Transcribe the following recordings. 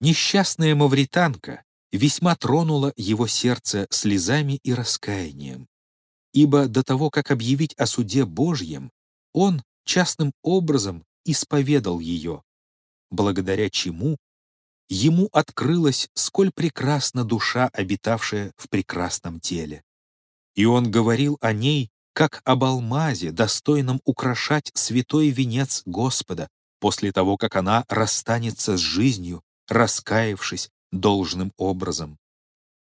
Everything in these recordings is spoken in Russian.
Несчастная мавританка весьма тронула его сердце слезами и раскаянием, ибо до того, как объявить о суде Божьем, он частным образом исповедал ее, благодаря чему ему открылась, сколь прекрасна душа, обитавшая в прекрасном теле. И он говорил о ней, как об алмазе, достойном украшать святой венец Господа, после того, как она расстанется с жизнью, раскаявшись должным образом.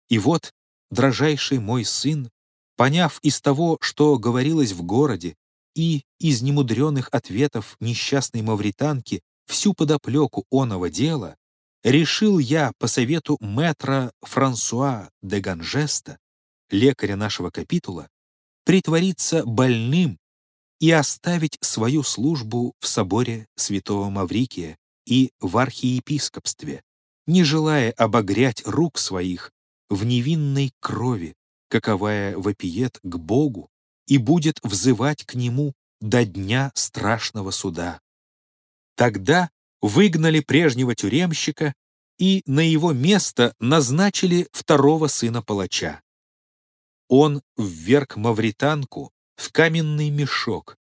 И вот, дрожайший мой сын, поняв из того, что говорилось в городе, и из немудреных ответов несчастной мавританки всю подоплеку оного дела, решил я по совету мэтра Франсуа де Ганжеста, лекаря нашего капитула, притвориться больным и оставить свою службу в соборе святого Маврикия и в архиепископстве, не желая обогрять рук своих в невинной крови, каковая вопиет к Богу и будет взывать к Нему до дня страшного суда. Тогда выгнали прежнего тюремщика и на его место назначили второго сына палача. Он вверг мавританку в каменный мешок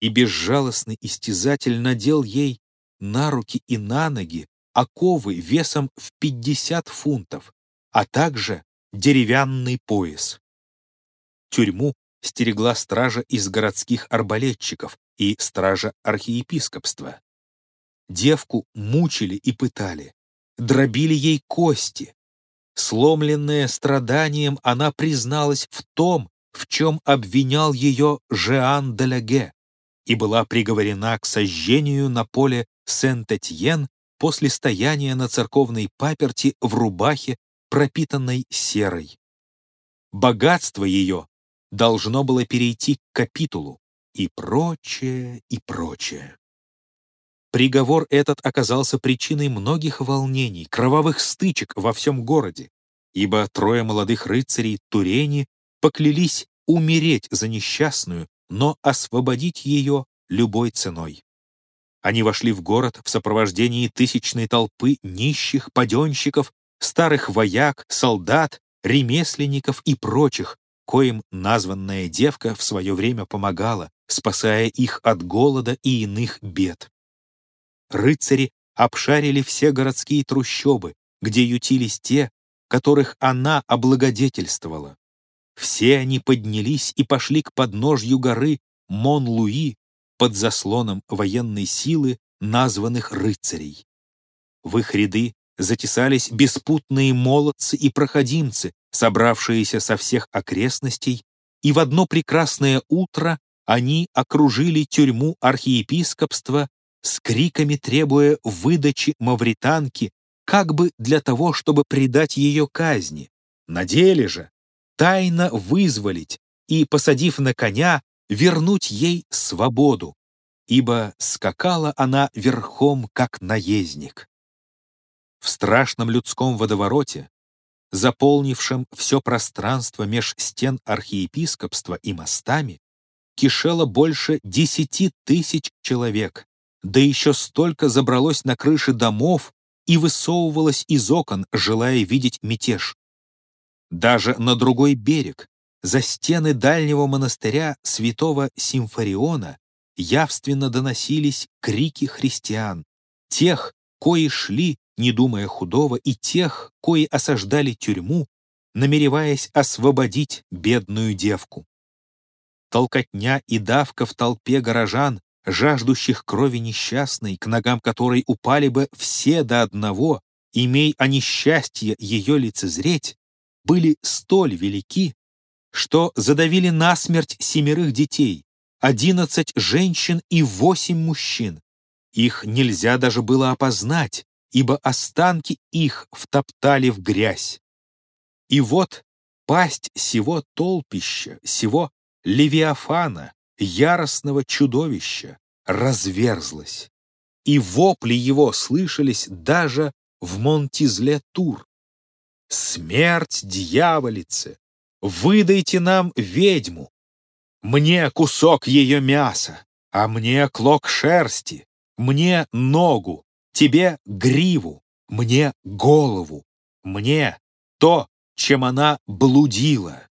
и безжалостный истязатель надел ей на руки и на ноги оковы весом в 50 фунтов, а также деревянный пояс. Тюрьму стерегла стража из городских арбалетчиков и стража архиепископства. Девку мучили и пытали, дробили ей кости. Сломленная страданием, она призналась в том, в чем обвинял ее Жеан де Лаге, и была приговорена к сожжению на поле Сент-Этьен после стояния на церковной паперти в рубахе, пропитанной серой. Богатство ее должно было перейти к капитулу и прочее, и прочее. Приговор этот оказался причиной многих волнений, кровавых стычек во всем городе, ибо трое молодых рыцарей Турени поклялись умереть за несчастную, но освободить ее любой ценой. Они вошли в город в сопровождении тысячной толпы нищих, паденщиков, старых вояк, солдат, ремесленников и прочих, коим названная девка в свое время помогала, спасая их от голода и иных бед. Рыцари обшарили все городские трущобы, где ютились те, которых она облагодетельствовала. Все они поднялись и пошли к подножью горы Мон-Луи под заслоном военной силы названных рыцарей. В их ряды затесались беспутные молодцы и проходимцы, собравшиеся со всех окрестностей, и в одно прекрасное утро они окружили тюрьму архиепископства с криками требуя выдачи мавританки, как бы для того, чтобы предать ее казни. На деле же тайно вызволить и, посадив на коня, вернуть ей свободу, ибо скакала она верхом, как наездник. В страшном людском водовороте, заполнившем все пространство меж стен архиепископства и мостами, кишело больше десяти тысяч человек, да еще столько забралось на крыши домов и высовывалось из окон, желая видеть мятеж. Даже на другой берег, за стены дальнего монастыря святого Симфориона, явственно доносились крики христиан, тех, кои шли, не думая худого, и тех, кои осаждали тюрьму, намереваясь освободить бедную девку. Толкотня и давка в толпе горожан жаждущих крови несчастной, к ногам которой упали бы все до одного, имей о несчастье ее лицезреть, были столь велики, что задавили насмерть семерых детей, одиннадцать женщин и восемь мужчин. Их нельзя даже было опознать, ибо останки их втоптали в грязь. И вот пасть сего толпища, сего левиафана, яростного чудовища разверзлась, и вопли его слышались даже в Монтизле-Тур. «Смерть дьяволице! Выдайте нам ведьму! Мне кусок ее мяса, а мне клок шерсти, мне ногу, тебе гриву, мне голову, мне то, чем она блудила.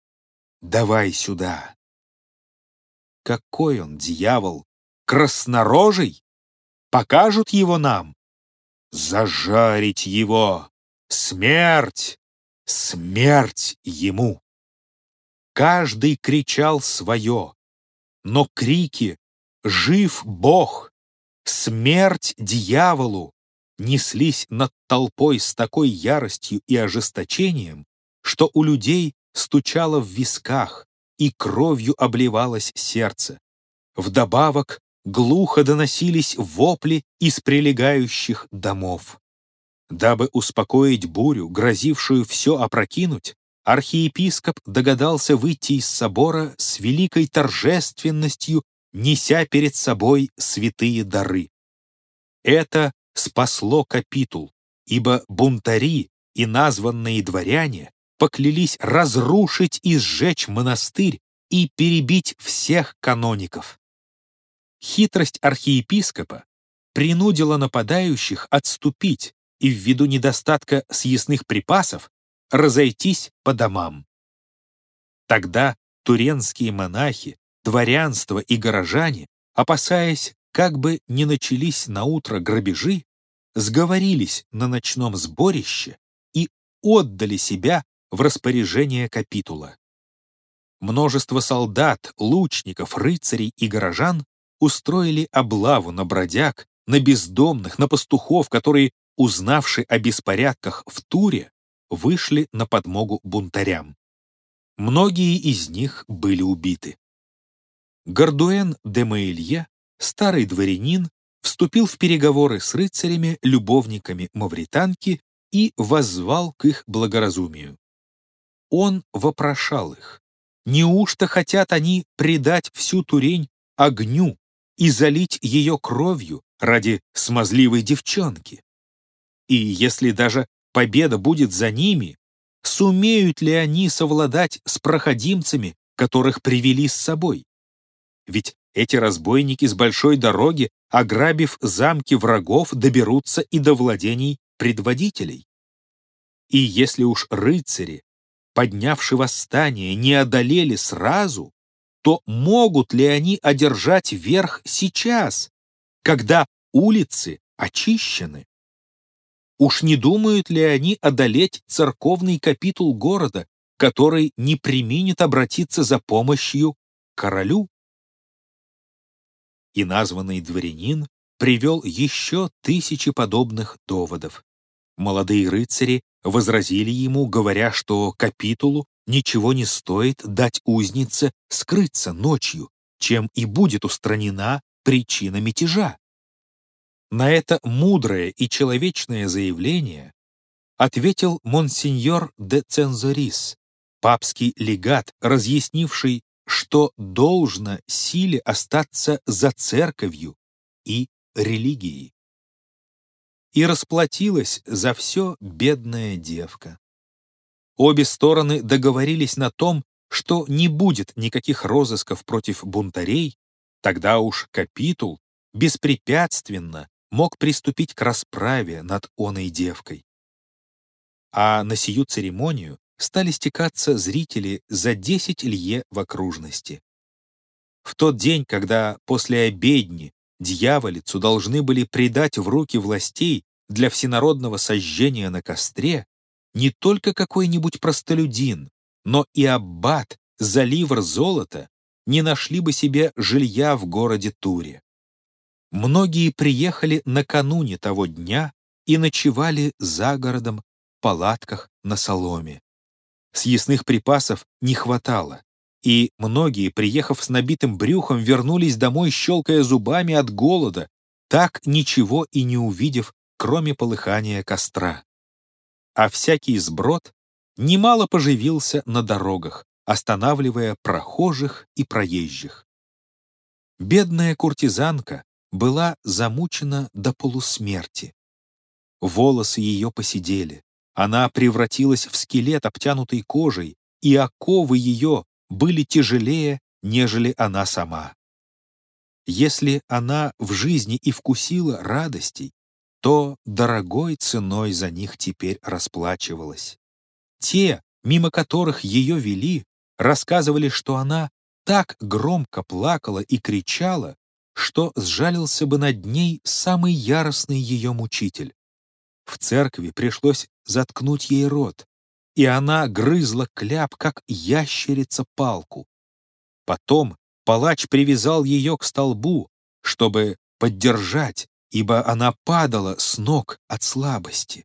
Давай сюда. Какой он дьявол! Краснорожий? Покажут его нам? Зажарить его! Смерть! Смерть ему! Каждый кричал свое, но крики «Жив Бог! Смерть дьяволу!» неслись над толпой с такой яростью и ожесточением, что у людей стучало в висках и кровью обливалось сердце. Вдобавок глухо доносились вопли из прилегающих домов. Дабы успокоить бурю, грозившую все опрокинуть, архиепископ догадался выйти из собора с великой торжественностью, неся перед собой святые дары. Это спасло капитул, ибо бунтари и названные дворяне поклялись разрушить и сжечь монастырь и перебить всех каноников. Хитрость архиепископа принудила нападающих отступить и ввиду недостатка съестных припасов разойтись по домам. Тогда туренские монахи, дворянство и горожане, опасаясь, как бы не начались на утро грабежи, сговорились на ночном сборище и отдали себя в распоряжение капитула. Множество солдат, лучников, рыцарей и горожан устроили облаву на бродяг, на бездомных, на пастухов, которые, узнавши о беспорядках в Туре, вышли на подмогу бунтарям. Многие из них были убиты. Гардуэн де Маилье, старый дворянин, вступил в переговоры с рыцарями, любовниками мавританки и воззвал к их благоразумию. Он вопрошал их, неужто хотят они предать всю Турень огню и залить ее кровью ради смазливой девчонки? И если даже победа будет за ними, сумеют ли они совладать с проходимцами, которых привели с собой? Ведь эти разбойники с большой дороги, ограбив замки врагов, доберутся и до владений предводителей. И если уж рыцари, поднявши восстание, не одолели сразу, то могут ли они одержать верх сейчас, когда улицы очищены? Уж не думают ли они одолеть церковный капитул города, который не применит обратиться за помощью королю? и названный дворянин привел еще тысячи подобных доводов. Молодые рыцари возразили ему, говоря, что капитулу ничего не стоит дать узнице скрыться ночью, чем и будет устранена причина мятежа. На это мудрое и человечное заявление ответил монсеньор де Цензорис, папский легат, разъяснивший что должно силе остаться за церковью и религией. И расплатилась за все бедная девка. Обе стороны договорились на том, что не будет никаких розысков против бунтарей, тогда уж капитул беспрепятственно мог приступить к расправе над оной девкой. А на сию церемонию стали стекаться зрители за 10 лье в окружности. В тот день, когда после обедни дьяволицу должны были предать в руки властей для всенародного сожжения на костре, не только какой-нибудь простолюдин, но и аббат за ливр золота не нашли бы себе жилья в городе Туре. Многие приехали накануне того дня и ночевали за городом в палатках на соломе. Съестных припасов не хватало, и многие, приехав с набитым брюхом, вернулись домой, щелкая зубами от голода, так ничего и не увидев, кроме полыхания костра. А всякий сброд немало поживился на дорогах, останавливая прохожих и проезжих. Бедная куртизанка была замучена до полусмерти. Волосы ее посидели, она превратилась в скелет, обтянутый кожей, и оковы ее были тяжелее, нежели она сама. Если она в жизни и вкусила радостей, то дорогой ценой за них теперь расплачивалась. Те, мимо которых ее вели, рассказывали, что она так громко плакала и кричала, что сжалился бы над ней самый яростный ее мучитель. В церкви пришлось заткнуть ей рот, и она грызла кляп, как ящерица палку. Потом палач привязал ее к столбу, чтобы поддержать, ибо она падала с ног от слабости.